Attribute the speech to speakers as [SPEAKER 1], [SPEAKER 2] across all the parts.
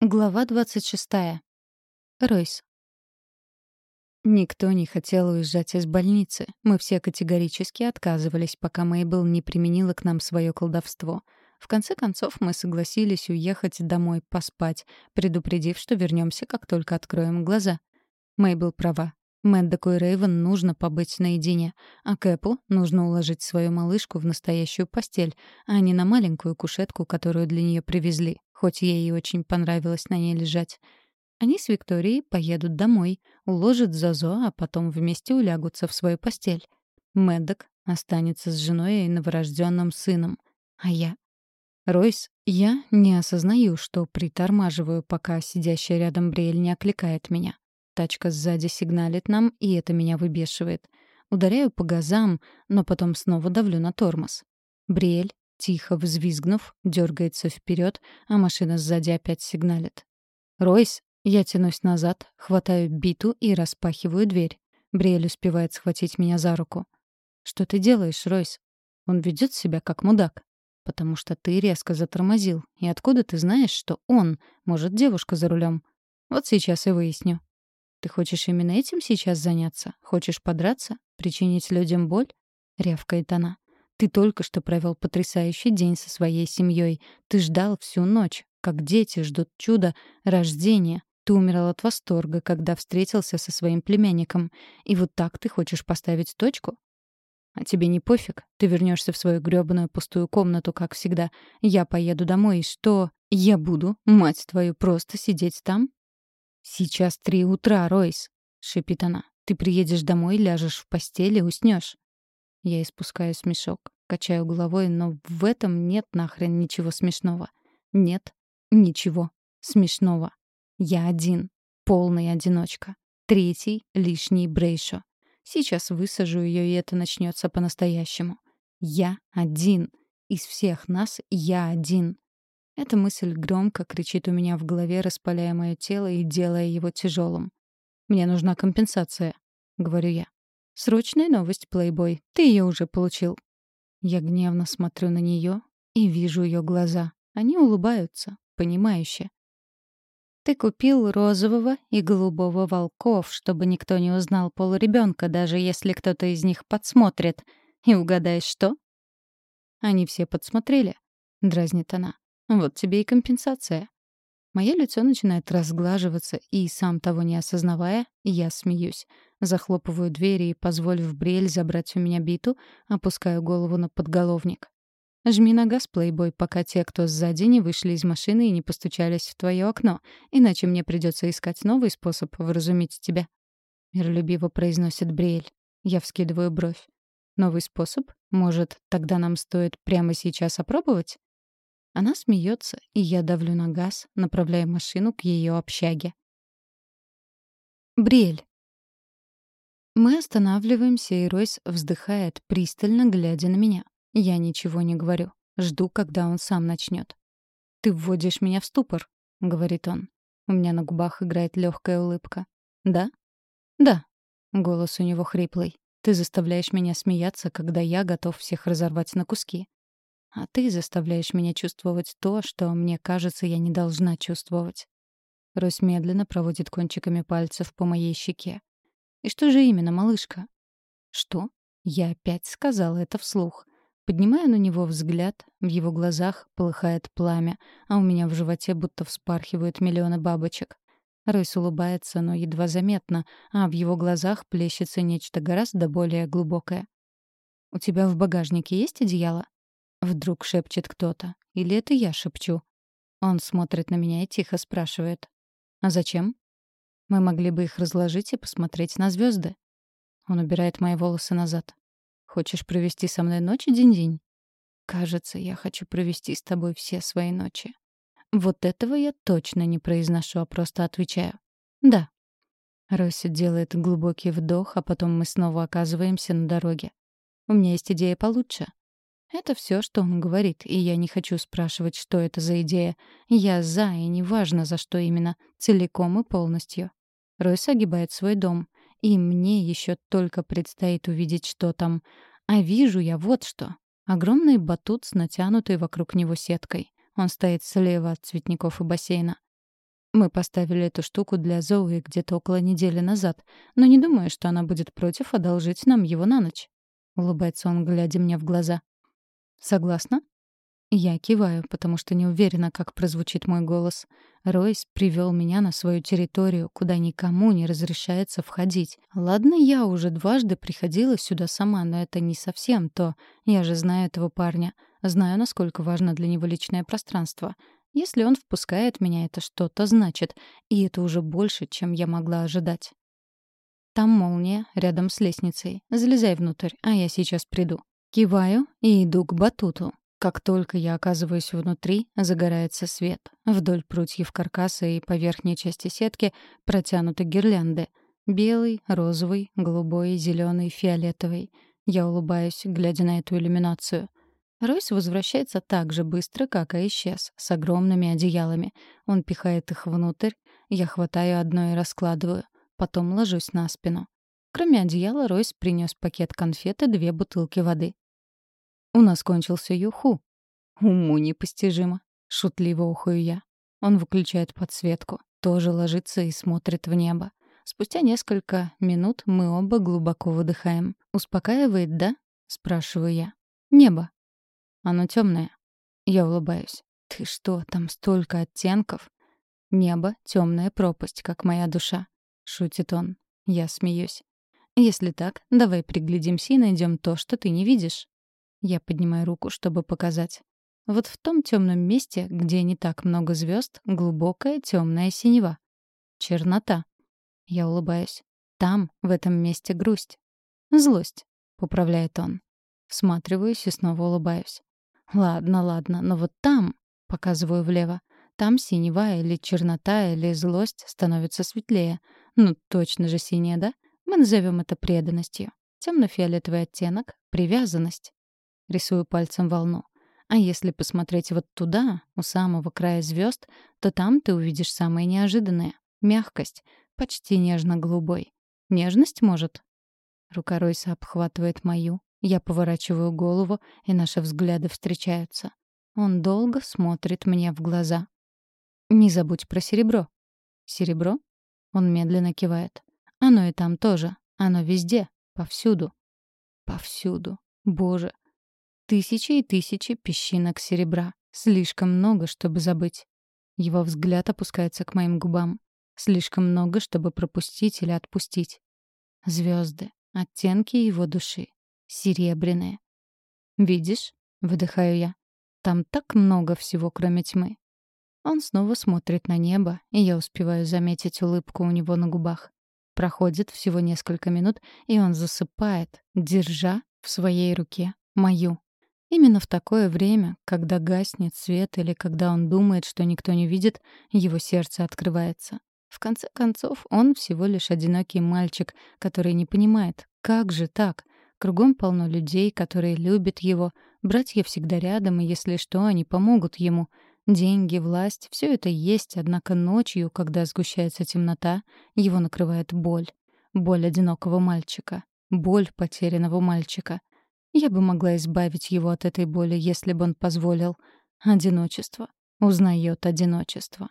[SPEAKER 1] Глава 26. Ройс. Никто не хотел уезжать из больницы. Мы все категорически отказывались, пока Мейбл не применила к нам свое колдовство. В конце концов, мы согласились уехать домой поспать, предупредив, что вернемся, как только откроем глаза. Мейбл права. Мэддоку и Рейвен нужно побыть наедине, а Кэпу нужно уложить свою малышку в настоящую постель, а не на маленькую кушетку, которую для нее привезли хоть ей и очень понравилось на ней лежать. Они с Викторией поедут домой, уложат Зозо, а потом вместе улягутся в свою постель. Мэддок останется с женой и новорожденным сыном. А я? Ройс, я не осознаю, что притормаживаю, пока сидящая рядом Бриэль не окликает меня. Тачка сзади сигналит нам, и это меня выбешивает. Ударяю по газам, но потом снова давлю на тормоз. Бриэль Тихо взвизгнув, дергается вперед, а машина сзади опять сигналит. «Ройс!» Я тянусь назад, хватаю биту и распахиваю дверь. Бриэль успевает схватить меня за руку. «Что ты делаешь, Ройс?» Он ведет себя как мудак. «Потому что ты резко затормозил. И откуда ты знаешь, что он, может, девушка за рулем? Вот сейчас и выясню». «Ты хочешь именно этим сейчас заняться? Хочешь подраться? Причинить людям боль?» — рявкает она. Ты только что провел потрясающий день со своей семьей. Ты ждал всю ночь, как дети ждут чуда рождения. Ты умирал от восторга, когда встретился со своим племянником. И вот так ты хочешь поставить точку? А тебе не пофиг? Ты вернешься в свою грёбаную пустую комнату, как всегда. Я поеду домой, и что? Я буду, мать твою, просто сидеть там? Сейчас три утра, Ройс, — шипит она. Ты приедешь домой, ляжешь в постели уснешь. Я испускаю смешок, качаю головой, но в этом нет нахрен ничего смешного. Нет, ничего смешного. Я один, полный одиночка. Третий — лишний Брейшо. Сейчас высажу ее, и это начнется по-настоящему. Я один. Из всех нас я один. Эта мысль громко кричит у меня в голове, распаляя мое тело и делая его тяжелым. «Мне нужна компенсация», — говорю я. «Срочная новость, плейбой. Ты ее уже получил». Я гневно смотрю на нее и вижу ее глаза. Они улыбаются, понимающе. «Ты купил розового и голубого волков, чтобы никто не узнал полуребенка, даже если кто-то из них подсмотрит. И угадай, что?» «Они все подсмотрели», — дразнит она. «Вот тебе и компенсация». Мое лицо начинает разглаживаться, и, сам того не осознавая, я смеюсь. Захлопываю двери и, позволив Бриэль забрать у меня биту, опускаю голову на подголовник. Жми на газ, плейбой, пока те, кто сзади, не вышли из машины и не постучались в твое окно, иначе мне придется искать новый способ вразумить тебя. Миролюбиво произносит Бриэль. Я вскидываю бровь. Новый способ? Может, тогда нам стоит прямо сейчас опробовать? Она смеется, и я давлю на газ, направляя машину к ее общаге. Бриэль. Мы останавливаемся, и Ройс вздыхает, пристально глядя на меня. Я ничего не говорю. Жду, когда он сам начнет. «Ты вводишь меня в ступор», — говорит он. У меня на губах играет легкая улыбка. «Да?» «Да». Голос у него хриплый. «Ты заставляешь меня смеяться, когда я готов всех разорвать на куски. А ты заставляешь меня чувствовать то, что, мне кажется, я не должна чувствовать». Рось медленно проводит кончиками пальцев по моей щеке. И что же именно, малышка? Что? Я опять сказала это вслух. Поднимаю на него взгляд, в его глазах полыхает пламя, а у меня в животе будто вспархивают миллионы бабочек. Ройс улыбается, но едва заметно, а в его глазах плещется нечто гораздо более глубокое. «У тебя в багажнике есть одеяло?» Вдруг шепчет кто-то. Или это я шепчу? Он смотрит на меня и тихо спрашивает. «А зачем?» Мы могли бы их разложить и посмотреть на звезды. Он убирает мои волосы назад. Хочешь провести со мной ночь, день-день? Кажется, я хочу провести с тобой все свои ночи. Вот этого я точно не произношу, а просто отвечаю. Да. Рося делает глубокий вдох, а потом мы снова оказываемся на дороге. У меня есть идея получше. Это все, что он говорит, и я не хочу спрашивать, что это за идея. Я за, и неважно, за что именно, целиком и полностью. Ройс огибает свой дом. И мне еще только предстоит увидеть, что там. А вижу я вот что. Огромный батут с натянутой вокруг него сеткой. Он стоит слева от цветников и бассейна. Мы поставили эту штуку для Зоуи где-то около недели назад, но не думаю, что она будет против одолжить нам его на ночь. Улыбается он, глядя мне в глаза. Согласна? Я киваю, потому что не уверена, как прозвучит мой голос. Ройс привел меня на свою территорию, куда никому не разрешается входить. Ладно, я уже дважды приходила сюда сама, но это не совсем то. Я же знаю этого парня. Знаю, насколько важно для него личное пространство. Если он впускает меня, это что-то значит. И это уже больше, чем я могла ожидать. Там молния, рядом с лестницей. Залезай внутрь, а я сейчас приду. Киваю и иду к батуту. Как только я оказываюсь внутри, загорается свет. Вдоль прутьев каркаса и по верхней части сетки протянуты гирлянды. Белый, розовый, голубой, зеленый, фиолетовый. Я улыбаюсь, глядя на эту иллюминацию. Ройс возвращается так же быстро, как и исчез, с огромными одеялами. Он пихает их внутрь, я хватаю одно и раскладываю. Потом ложусь на спину. Кроме одеяла, Ройс принес пакет конфет и две бутылки воды. У нас кончился юху. Уму непостижимо. Шутливо ухаю я. Он выключает подсветку, тоже ложится и смотрит в небо. Спустя несколько минут мы оба глубоко выдыхаем. «Успокаивает, да?» — спрашиваю я. «Небо». «Оно темное». Я улыбаюсь. «Ты что, там столько оттенков?» «Небо — темная пропасть, как моя душа», — шутит он. Я смеюсь. «Если так, давай приглядимся и найдем то, что ты не видишь». Я поднимаю руку, чтобы показать. Вот в том темном месте, где не так много звезд, глубокая темная синева. Чернота. Я улыбаюсь. Там, в этом месте, грусть. Злость, поправляет он. Всматриваюсь и снова улыбаюсь. Ладно, ладно, но вот там, показываю влево, там синева или чернота или злость становится светлее. Ну, точно же синяя, да? Мы назовем это преданностью. Темно-фиолетовый оттенок — привязанность. Рисую пальцем волну. А если посмотреть вот туда, у самого края звезд, то там ты увидишь самое неожиданное — мягкость, почти нежно-голубой. Нежность, может? Рука Ройса обхватывает мою. Я поворачиваю голову, и наши взгляды встречаются. Он долго смотрит мне в глаза. «Не забудь про серебро». «Серебро?» Он медленно кивает. «Оно и там тоже. Оно везде. Повсюду». «Повсюду. Боже, Тысячи и тысячи песчинок серебра. Слишком много, чтобы забыть. Его взгляд опускается к моим губам. Слишком много, чтобы пропустить или отпустить. Звезды, оттенки его души. Серебряные. «Видишь?» — выдыхаю я. «Там так много всего, кроме тьмы». Он снова смотрит на небо, и я успеваю заметить улыбку у него на губах. Проходит всего несколько минут, и он засыпает, держа в своей руке мою. Именно в такое время, когда гаснет свет или когда он думает, что никто не видит, его сердце открывается. В конце концов, он всего лишь одинокий мальчик, который не понимает, как же так? Кругом полно людей, которые любят его, братья всегда рядом, и если что, они помогут ему. Деньги, власть — все это есть, однако ночью, когда сгущается темнота, его накрывает боль. Боль одинокого мальчика. Боль потерянного мальчика. Я бы могла избавить его от этой боли, если бы он позволил. Одиночество. Узнает одиночество.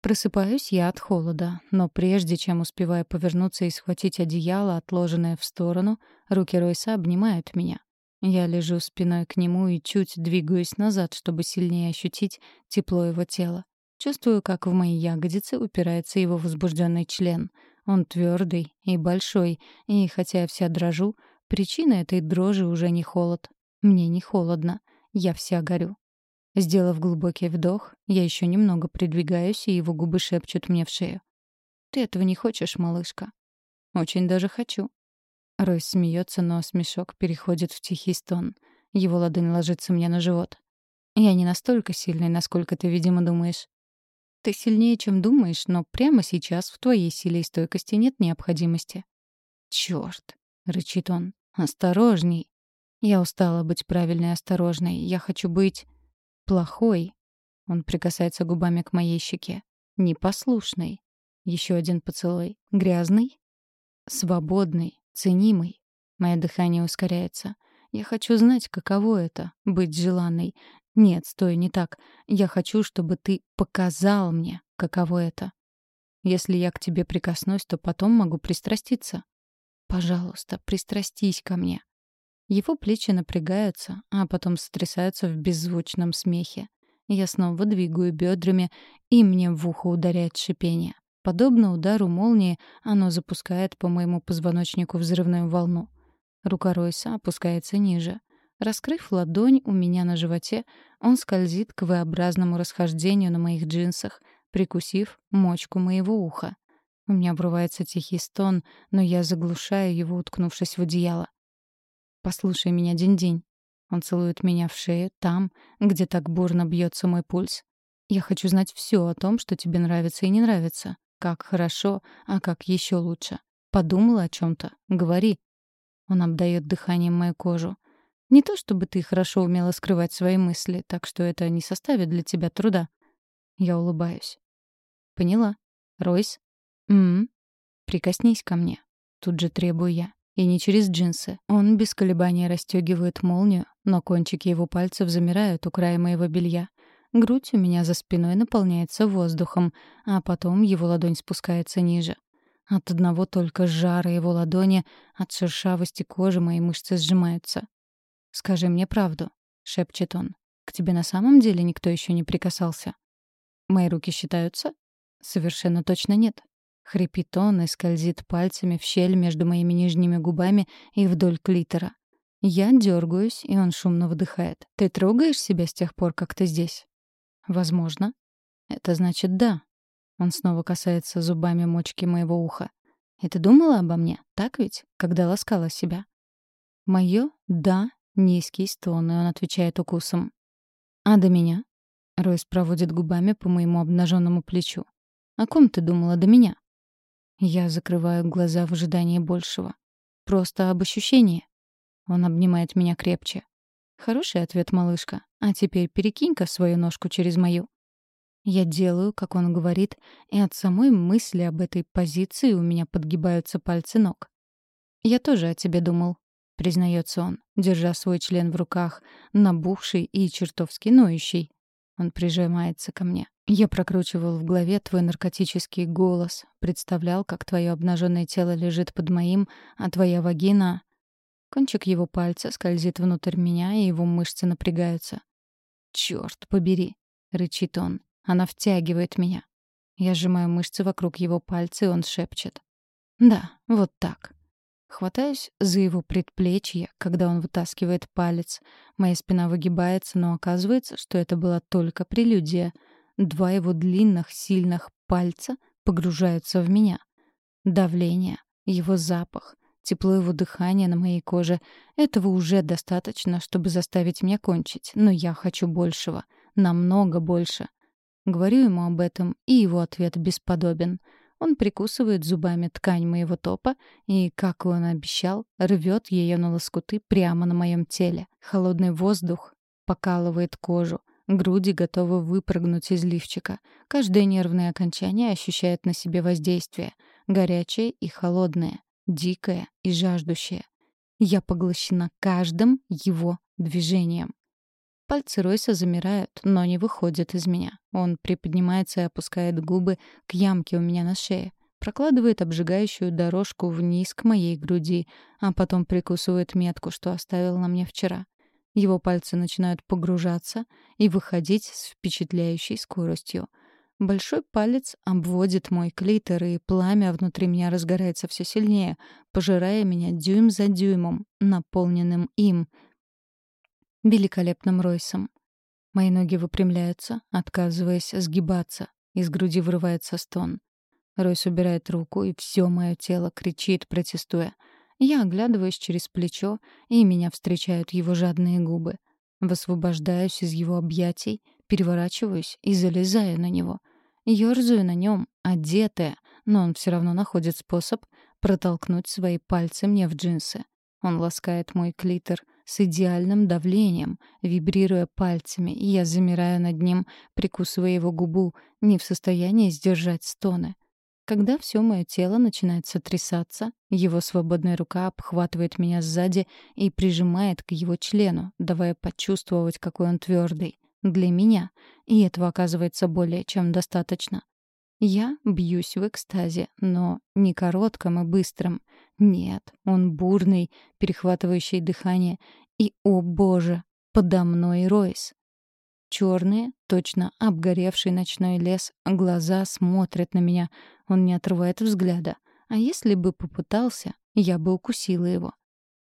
[SPEAKER 1] Просыпаюсь я от холода, но прежде чем успеваю повернуться и схватить одеяло, отложенное в сторону, руки Ройса обнимают меня. Я лежу спиной к нему и чуть двигаюсь назад, чтобы сильнее ощутить тепло его тела. Чувствую, как в мои ягодицы упирается его возбужденный член. Он твердый и большой, и хотя я вся дрожу, Причина этой дрожи уже не холод. Мне не холодно. Я вся горю. Сделав глубокий вдох, я еще немного придвигаюсь, и его губы шепчут мне в шею. «Ты этого не хочешь, малышка?» «Очень даже хочу». Ройс смеется, но смешок переходит в тихий стон. Его ладонь ложится мне на живот. «Я не настолько сильный, насколько ты, видимо, думаешь». «Ты сильнее, чем думаешь, но прямо сейчас в твоей силе и стойкости нет необходимости». «Чёрт!» — рычит он. Осторожней. Я устала быть правильной и осторожной. Я хочу быть плохой. Он прикасается губами к моей щеке. Непослушной. Еще один поцелуй. Грязный. Свободный. Ценимый. Мое дыхание ускоряется. Я хочу знать, каково это — быть желанной. Нет, стой, не так. Я хочу, чтобы ты показал мне, каково это. Если я к тебе прикоснусь, то потом могу пристраститься. Пожалуйста, пристрастись ко мне. Его плечи напрягаются, а потом сотрясаются в беззвучном смехе. Я снова двигаю бедрами, и мне в ухо ударяет шипение. Подобно удару молнии, оно запускает по моему позвоночнику взрывную волну. Рука Ройса опускается ниже. Раскрыв ладонь у меня на животе, он скользит к V-образному расхождению на моих джинсах, прикусив мочку моего уха. У меня обрывается тихий стон, но я заглушаю его, уткнувшись в одеяло. «Послушай меня, день-день». Он целует меня в шею, там, где так бурно бьется мой пульс. «Я хочу знать все о том, что тебе нравится и не нравится. Как хорошо, а как еще лучше. Подумала о чем то Говори». Он обдает дыханием мою кожу. Не то чтобы ты хорошо умела скрывать свои мысли, так что это не составит для тебя труда. Я улыбаюсь. Поняла. Ройс? М, Прикоснись ко мне. Тут же требую я. И не через джинсы. Он без колебания расстегивает молнию, но кончики его пальцев замирают у края моего белья. Грудь у меня за спиной наполняется воздухом, а потом его ладонь спускается ниже. От одного только жара его ладони, от шершавости кожи мои мышцы сжимаются. «Скажи мне правду», — шепчет он. «К тебе на самом деле никто еще не прикасался?» «Мои руки считаются?» «Совершенно точно нет». Хрипит он и скользит пальцами в щель между моими нижними губами и вдоль клитора. Я дергаюсь, и он шумно выдыхает. «Ты трогаешь себя с тех пор, как ты здесь?» «Возможно». «Это значит да». Он снова касается зубами мочки моего уха. «И ты думала обо мне, так ведь, когда ласкала себя?» Мое «да» Низкий стон, и он отвечает укусом. «А до меня?» Ройс проводит губами по моему обнаженному плечу. «О ком ты думала до меня?» Я закрываю глаза в ожидании большего. Просто об ощущении. Он обнимает меня крепче. Хороший ответ, малышка. А теперь перекинь-ка свою ножку через мою. Я делаю, как он говорит, и от самой мысли об этой позиции у меня подгибаются пальцы ног. Я тоже о тебе думал, признается он, держа свой член в руках, набухший и чертовски ноющий. Он прижимается ко мне. Я прокручивал в голове твой наркотический голос, представлял, как твое обнаженное тело лежит под моим, а твоя вагина... Кончик его пальца скользит внутрь меня, и его мышцы напрягаются. «Чёрт побери!» — рычит он. Она втягивает меня. Я сжимаю мышцы вокруг его пальца, и он шепчет. «Да, вот так. Хватаюсь за его предплечье, когда он вытаскивает палец. Моя спина выгибается, но оказывается, что это была только прелюдия. Два его длинных, сильных пальца погружаются в меня. Давление, его запах, тепло его дыхания на моей коже — этого уже достаточно, чтобы заставить меня кончить. Но я хочу большего, намного больше. Говорю ему об этом, и его ответ бесподобен — он прикусывает зубами ткань моего топа и, как он обещал, рвет ее на лоскуты прямо на моем теле. Холодный воздух покалывает кожу. Груди готовы выпрыгнуть из лифчика. Каждое нервное окончание ощущает на себе воздействие. Горячее и холодное, дикое и жаждущее. Я поглощена каждым его движением. Пальцы Ройса замирают, но не выходят из меня. Он приподнимается и опускает губы к ямке у меня на шее, прокладывает обжигающую дорожку вниз к моей груди, а потом прикусывает метку, что оставил на мне вчера. Его пальцы начинают погружаться и выходить с впечатляющей скоростью. Большой палец обводит мой клитор, и пламя внутри меня разгорается все сильнее, пожирая меня дюйм за дюймом, наполненным им — великолепным Ройсом. Мои ноги выпрямляются, отказываясь сгибаться. Из груди вырывается стон. Ройс убирает руку, и все мое тело кричит, протестуя. Я оглядываюсь через плечо, и меня встречают его жадные губы. Высвобождаюсь из его объятий, переворачиваюсь и залезаю на него. Ёрзаю на нем, одетая, но он все равно находит способ протолкнуть свои пальцы мне в джинсы. Он ласкает мой клитор, с идеальным давлением, вибрируя пальцами, и я замираю над ним, прикусывая его губу, не в состоянии сдержать стоны. Когда все мое тело начинает сотрясаться, его свободная рука обхватывает меня сзади и прижимает к его члену, давая почувствовать, какой он твердый. Для меня. И этого оказывается более чем достаточно. Я бьюсь в экстазе, но не коротком и быстром. Нет, он бурный, перехватывающий дыхание. И, о боже, подо мной Ройс. Черные, точно обгоревший ночной лес, глаза смотрят на меня. Он не отрывает взгляда. А если бы попытался, я бы укусила его.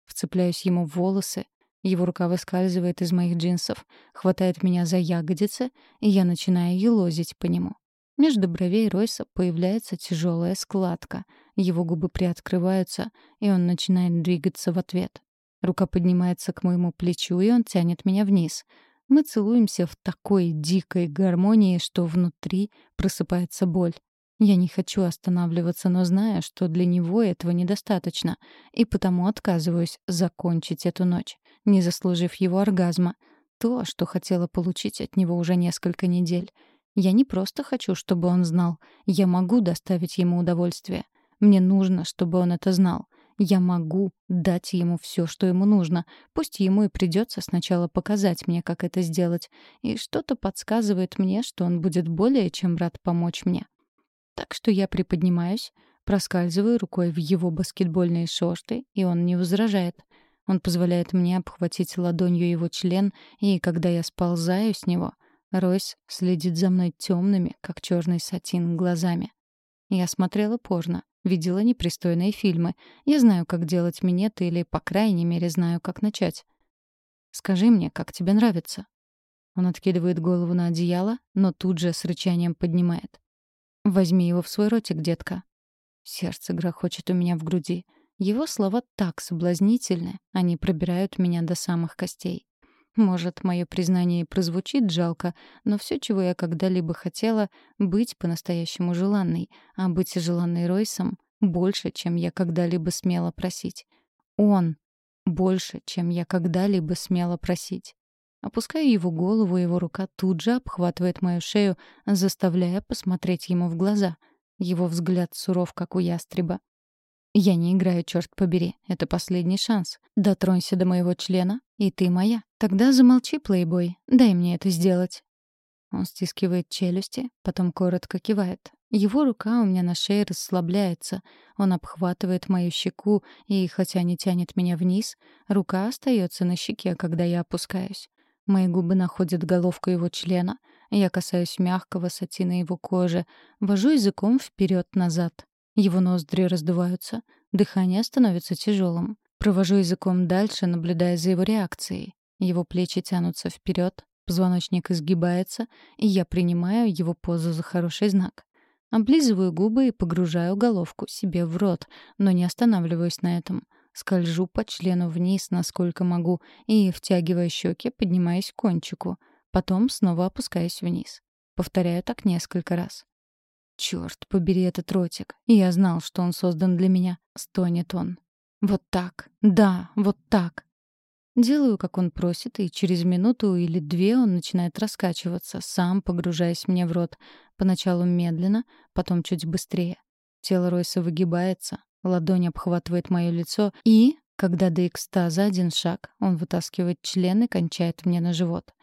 [SPEAKER 1] Вцепляюсь ему в волосы. Его рука выскальзывает из моих джинсов, хватает меня за ягодицы, и я начинаю елозить по нему. Между бровей Ройса появляется тяжелая складка. Его губы приоткрываются, и он начинает двигаться в ответ. Рука поднимается к моему плечу, и он тянет меня вниз. Мы целуемся в такой дикой гармонии, что внутри просыпается боль. Я не хочу останавливаться, но знаю, что для него этого недостаточно, и потому отказываюсь закончить эту ночь, не заслужив его оргазма. То, что хотела получить от него уже несколько недель. Я не просто хочу, чтобы он знал. Я могу доставить ему удовольствие. Мне нужно, чтобы он это знал. Я могу дать ему все, что ему нужно. Пусть ему и придется сначала показать мне, как это сделать. И что-то подсказывает мне, что он будет более чем рад помочь мне. Так что я приподнимаюсь, проскальзываю рукой в его баскетбольные шорты, и он не возражает. Он позволяет мне обхватить ладонью его член, и когда я сползаю с него — Ройс следит за мной темными, как черный сатин, глазами. Я смотрела порно, видела непристойные фильмы. Я знаю, как делать минеты или, по крайней мере, знаю, как начать. Скажи мне, как тебе нравится?» Он откидывает голову на одеяло, но тут же с рычанием поднимает. «Возьми его в свой ротик, детка». Сердце грохочет у меня в груди. Его слова так соблазнительны, они пробирают меня до самых костей. Может, мое признание и прозвучит жалко, но все, чего я когда-либо хотела, быть по-настоящему желанной, а быть желанной Ройсом больше, чем я когда-либо смела просить. Он больше, чем я когда-либо смела просить. Опускаю его голову, его рука тут же обхватывает мою шею, заставляя посмотреть ему в глаза. Его взгляд суров, как у ястреба. Я не играю, черт побери. Это последний шанс. Дотронься до моего члена, и ты моя. Тогда замолчи, плейбой. Дай мне это сделать. Он стискивает челюсти, потом коротко кивает. Его рука у меня на шее расслабляется. Он обхватывает мою щеку, и, хотя не тянет меня вниз, рука остается на щеке, когда я опускаюсь. Мои губы находят головку его члена. Я касаюсь мягкого сатина его кожи, вожу языком вперед назад его ноздри раздуваются, дыхание становится тяжелым. Провожу языком дальше, наблюдая за его реакцией. Его плечи тянутся вперед, позвоночник изгибается, и я принимаю его позу за хороший знак. Облизываю губы и погружаю головку себе в рот, но не останавливаюсь на этом. Скольжу по члену вниз, насколько могу, и, втягивая щеки, поднимаюсь к кончику. Потом снова опускаюсь вниз. Повторяю так несколько раз. Черт, побери этот ротик. Я знал, что он создан для меня. Стонет он. Вот так. Да, вот так. Делаю, как он просит, и через минуту или две он начинает раскачиваться, сам погружаясь мне в рот. Поначалу медленно, потом чуть быстрее. Тело Ройса выгибается, ладонь обхватывает мое лицо, и, когда до экстаза один шаг, он вытаскивает член и кончает мне на живот.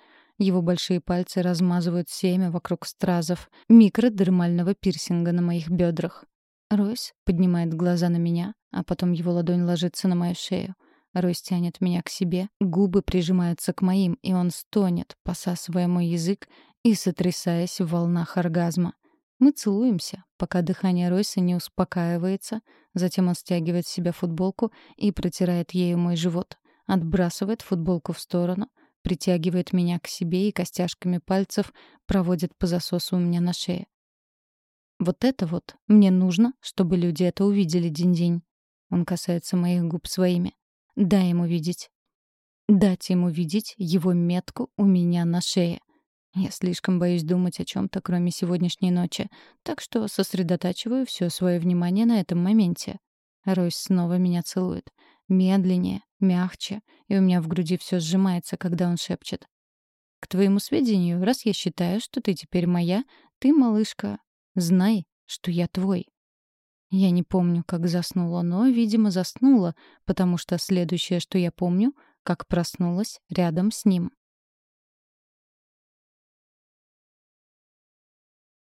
[SPEAKER 1] Его большие пальцы размазывают семя вокруг стразов, микродермального пирсинга на моих бедрах. Ройс поднимает глаза на меня, а потом его ладонь ложится на мою шею. Ройс тянет меня к себе, губы прижимаются к моим, и он стонет, посасывая мой язык и сотрясаясь в волнах оргазма. Мы целуемся, пока дыхание Ройса не успокаивается, затем он стягивает с себя футболку и протирает ею мой живот, отбрасывает футболку в сторону — притягивает меня к себе и костяшками пальцев проводит по засосу у меня на шее. Вот это вот мне нужно, чтобы люди это увидели день-день. Он касается моих губ своими. Дай ему видеть. Дать ему видеть его метку у меня на шее. Я слишком боюсь думать о чем-то, кроме сегодняшней ночи, так что сосредотачиваю все свое внимание на этом моменте. Ройс снова меня целует. Медленнее, мягче, и у меня в груди все сжимается, когда он шепчет. «К твоему сведению, раз я считаю, что ты теперь моя, ты, малышка, знай, что я твой». Я не помню, как заснула, но, видимо, заснула, потому что следующее, что я помню, как проснулась рядом с ним.